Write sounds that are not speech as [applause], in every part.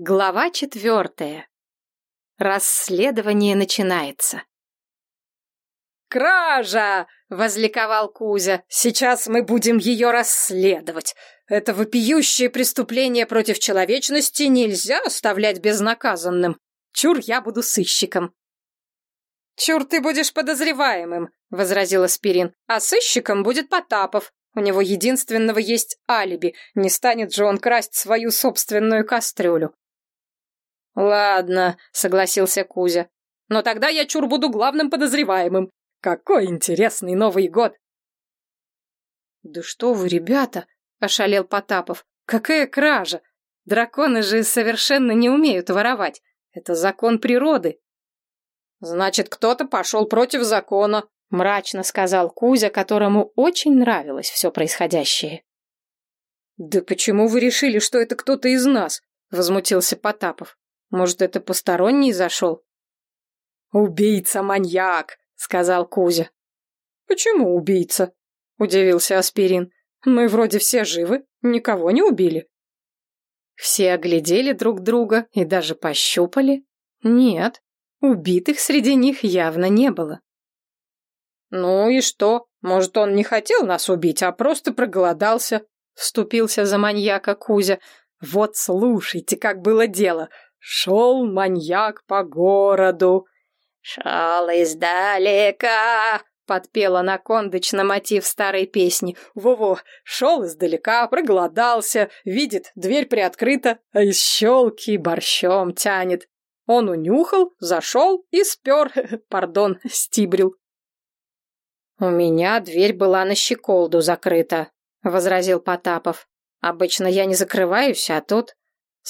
Глава четвертая. Расследование начинается. «Кража!» — возликовал Кузя. «Сейчас мы будем ее расследовать. Это вопиющее преступление против человечности нельзя оставлять безнаказанным. Чур, я буду сыщиком». «Чур, ты будешь подозреваемым», — возразил Аспирин. «А сыщиком будет Потапов. У него единственного есть алиби. Не станет же он красть свою собственную кастрюлю». «Ладно», — согласился Кузя. «Но тогда я чур буду главным подозреваемым. Какой интересный Новый год!» «Да что вы, ребята!» — ошалел Потапов. «Какая кража! Драконы же совершенно не умеют воровать. Это закон природы». «Значит, кто-то пошел против закона», — мрачно сказал Кузя, которому очень нравилось все происходящее. «Да почему вы решили, что это кто-то из нас?» — возмутился Потапов. Может, это посторонний зашел? «Убийца-маньяк!» — сказал Кузя. «Почему убийца?» — удивился Аспирин. «Мы вроде все живы, никого не убили». Все оглядели друг друга и даже пощупали. Нет, убитых среди них явно не было. «Ну и что? Может, он не хотел нас убить, а просто проголодался?» — вступился за маньяка Кузя. «Вот слушайте, как было дело. Шел маньяк по городу. Шел издалека, подпела Накондыч на мотив старой песни. Во-во, шел издалека, проголодался, видит, дверь приоткрыта, а из щелки борщом тянет. Он унюхал, зашел и спер, [laughs] пардон, стибрил. «У меня дверь была на щеколду закрыта», — возразил Потапов. «Обычно я не закрываюсь, а тут...»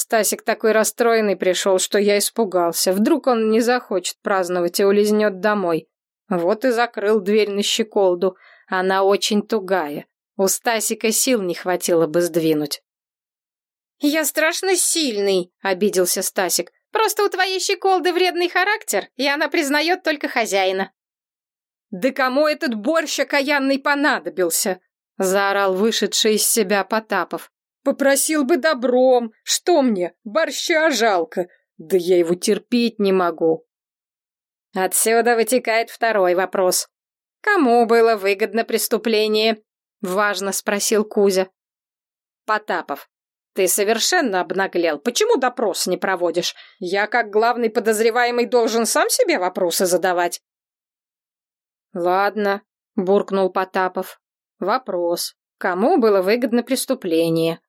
Стасик такой расстроенный пришел, что я испугался. Вдруг он не захочет праздновать и улизнет домой. Вот и закрыл дверь на щеколду. Она очень тугая. У Стасика сил не хватило бы сдвинуть. «Я страшно сильный», — обиделся Стасик. «Просто у твоей щеколды вредный характер, и она признает только хозяина». «Да кому этот борщ окаянный понадобился?» — заорал вышедший из себя Потапов. Попросил бы добром. Что мне, борща жалко. Да я его терпеть не могу. Отсюда вытекает второй вопрос. Кому было выгодно преступление? Важно спросил Кузя. Потапов. Ты совершенно обнаглел. Почему допрос не проводишь? Я, как главный подозреваемый, должен сам себе вопросы задавать. Ладно, буркнул Потапов. Вопрос. Кому было выгодно преступление?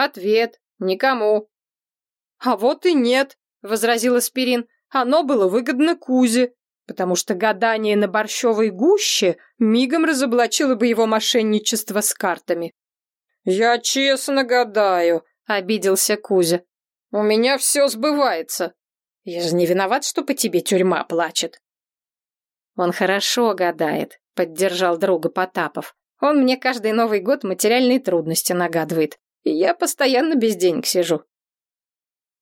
Ответ – никому. А вот и нет, возразил Аспирин. Оно было выгодно Кузе, потому что гадание на борщовой гуще мигом разоблачило бы его мошенничество с картами. «Я честно гадаю», — обиделся Кузя. «У меня все сбывается. Я же не виноват, что по тебе тюрьма плачет». «Он хорошо гадает», — поддержал друга Потапов. «Он мне каждый Новый год материальные трудности нагадывает я постоянно без денег сижу».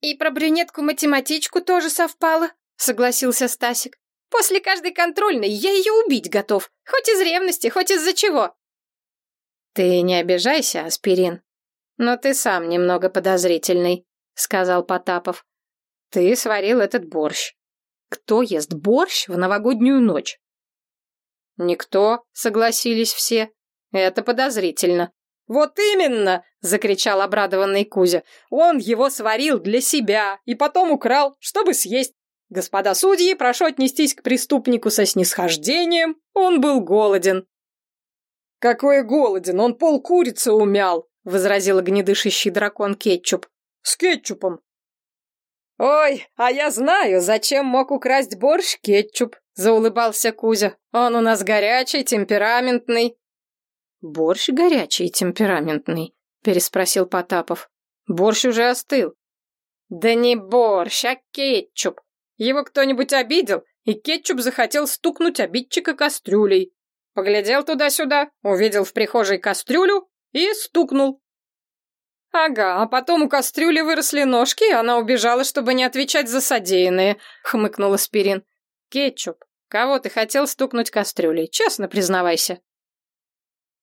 «И про брюнетку-математичку тоже совпало», — согласился Стасик. «После каждой контрольной я ее убить готов, хоть из ревности, хоть из-за чего». «Ты не обижайся, Аспирин, но ты сам немного подозрительный», — сказал Потапов. «Ты сварил этот борщ. Кто ест борщ в новогоднюю ночь?» «Никто», — согласились все. «Это подозрительно». «Вот именно!» — закричал обрадованный Кузя. «Он его сварил для себя и потом украл, чтобы съесть. Господа судьи, прошу отнестись к преступнику со снисхождением. Он был голоден». «Какой голоден? Он пол курицы умял!» — возразил огнедышащий дракон Кетчуп. «С кетчупом!» «Ой, а я знаю, зачем мог украсть борщ кетчуп!» — заулыбался Кузя. «Он у нас горячий, темпераментный, «Борщ горячий и темпераментный», — переспросил Потапов. «Борщ уже остыл». «Да не борщ, а кетчуп. Его кто-нибудь обидел, и кетчуп захотел стукнуть обидчика кастрюлей. Поглядел туда-сюда, увидел в прихожей кастрюлю и стукнул. «Ага, а потом у кастрюли выросли ножки, и она убежала, чтобы не отвечать за содеянное», — хмыкнул Аспирин. «Кетчуп, кого ты хотел стукнуть кастрюлей? Честно признавайся».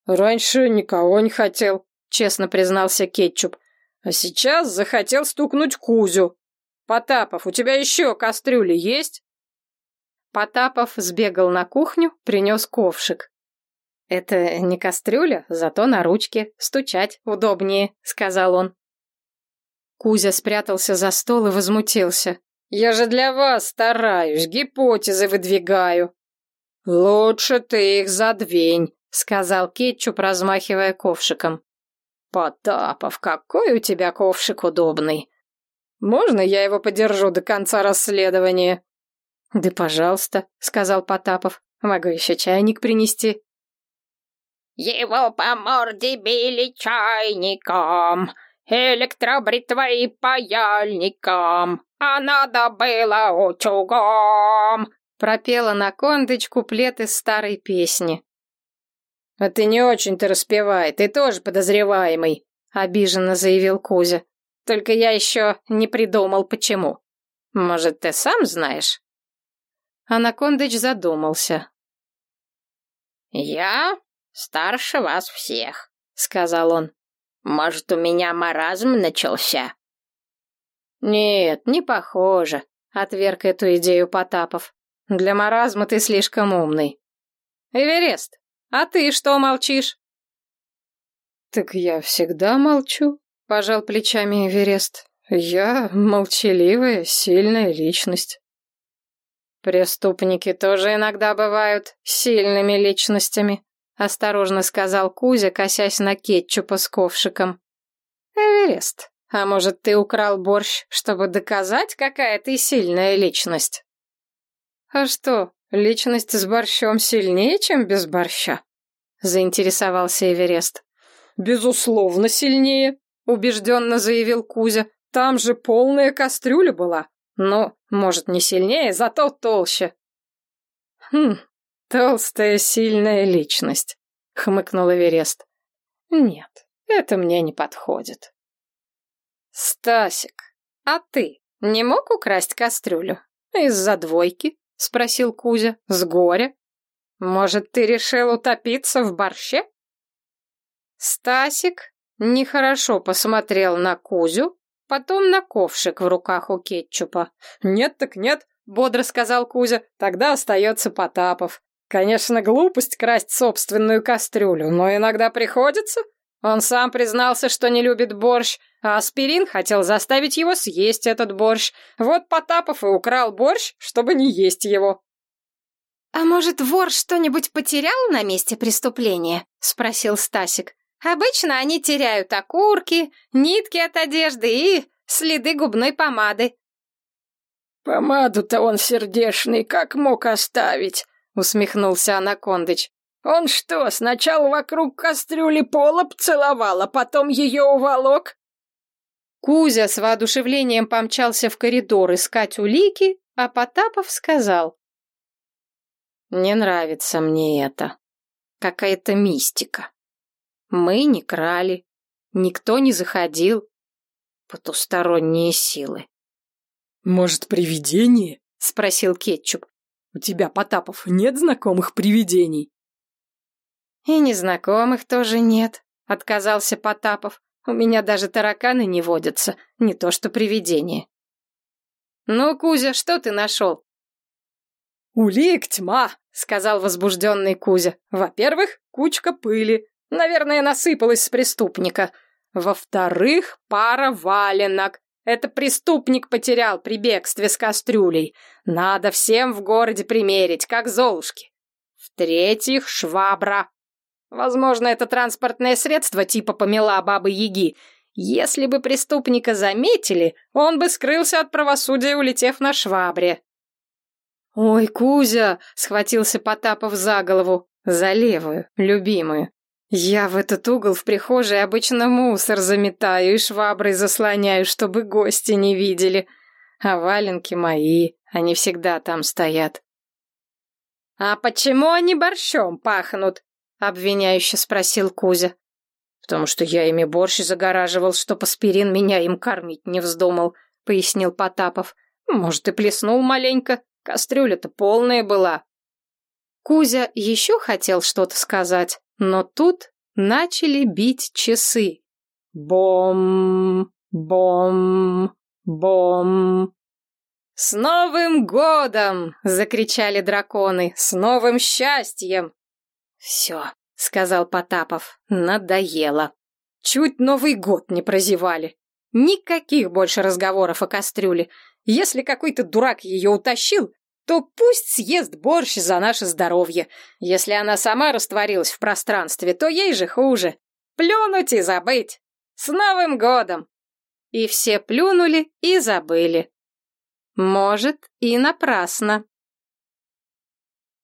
«Раньше никого не хотел», — честно признался Кетчуп. А сейчас захотел стукнуть Кузю. Потапов, у тебя еще кастрюли есть? Потапов сбегал на кухню, принес ковшик. «Это не кастрюля, зато на ручке. Стучать удобнее», — сказал он. Кузя спрятался за стол и возмутился. «Я же для вас стараюсь, гипотезы выдвигаю». «Лучше ты их задвинь», — сказал Кетчуп, размахивая ковшиком. «Потапов, какой у тебя ковшик удобный! Можно я его подержу до конца расследования?» «Да пожалуйста», — сказал Потапов. «Могу еще чайник принести». «Его по морде били чайником, электробритвой паяльником, а надо было утюгом», — пропела на кондыч куплет из старой песни. «А ты не очень-то распевай, ты тоже подозреваемый», — обиженно заявил Кузя. «Только я еще не придумал, почему. Может, ты сам знаешь?» Анакондыч задумался. «Я старше вас всех», — сказал он. «Может, у меня маразм начался?» «Нет, не похоже», — отверг эту идею Потапов. «Для маразма ты слишком умный». «Эверест, а ты что молчишь?» «Так я всегда молчу», — пожал плечами Эверест. «Я молчаливая, сильная личность». «Преступники тоже иногда бывают сильными личностями», — осторожно сказал Кузя, косясь на кетчупа с ковшиком. «Эверест, а может, ты украл борщ, чтобы доказать, какая ты сильная личность?» «А что, личность с борщом сильнее, чем без борща?» — заинтересовался Эверест. «Безусловно, сильнее», — убежденно заявил Кузя. «Там же полная кастрюля была. Ну, может, не сильнее, зато толще. Хм, толстая, сильная личность, хмыкнул Эверест. Нет, это мне не подходит. Стасик, а ты не мог украсть кастрюлю? Из-за двойки? Спросил Кузя. С горя? Может, ты решил утопиться в борще? Стасик нехорошо посмотрел на Кузю, Потом на ковшик в руках у кетчупа. «Нет так нет», — бодро сказал Кузя. «Тогда остается Потапов. Конечно, глупость красть собственную кастрюлю, но иногда приходится. Он сам признался, что не любит борщ, а аспирин хотел заставить его съесть этот борщ. Вот Потапов и украл борщ, чтобы не есть его». «А может, вор что-нибудь потерял на месте преступления?» — спросил Стасик. Обычно они теряют окурки, нитки от одежды и следы губной помады. «Помаду-то он сердешный как мог оставить?» — усмехнулся Анакондыч. «Он что, сначала вокруг кастрюли пола поцеловал, а потом ее уволок?» Кузя с воодушевлением помчался в коридор искать улики, а Потапов сказал. «Не нравится мне это. Какая-то мистика». Мы не крали, никто не заходил. Потусторонние силы. «Может, привидение?» — спросил Кетчуп. «У тебя, Потапов, нет знакомых привидений?» «И незнакомых тоже нет», — отказался Потапов. «У меня даже тараканы не водятся, не то что привидения». «Ну, Кузя, что ты нашел?» «Улик тьма», — сказал возбужденный Кузя. «Во-первых, кучка пыли. Наверное, насыпалась с преступника. Во-вторых, пара валенок. Это преступник потерял при бегстве с кастрюлей. Надо всем в городе примерить, как золушки. В-третьих, швабра. Возможно, это транспортное средство типа помела бабы-яги. Если бы преступника заметили, он бы скрылся от правосудия, улетев на швабре. «Ой, Кузя!» — схватился Потапов за голову. За левую, любимую. Я в этот угол в прихожей обычно мусор заметаю и шваброй заслоняю, чтобы гости не видели. А валенки мои, они всегда там стоят. «А почему они борщом пахнут?» — обвиняюще спросил Кузя. «Потому что я ими борщ загораживал, чтоб аспирин меня им кормить не вздумал», — пояснил Потапов. «Может, и плеснул маленько. Кастрюля-то полная была». Кузя еще хотел что-то сказать, но тут начали бить часы. Бом! Бом, бом. «С Новым годом!» — закричали драконы. «С новым счастьем!» «Все», — сказал Потапов, — «надоело. Чуть Новый год не прозевали. Никаких больше разговоров о кастрюле. Если какой-то дурак ее утащил, то пусть съест борщ за наше здоровье. Если она сама растворилась в пространстве, то ей же хуже. Плюнуть и забыть. С Новым годом!» И все плюнули и забыли. Может, и напрасно.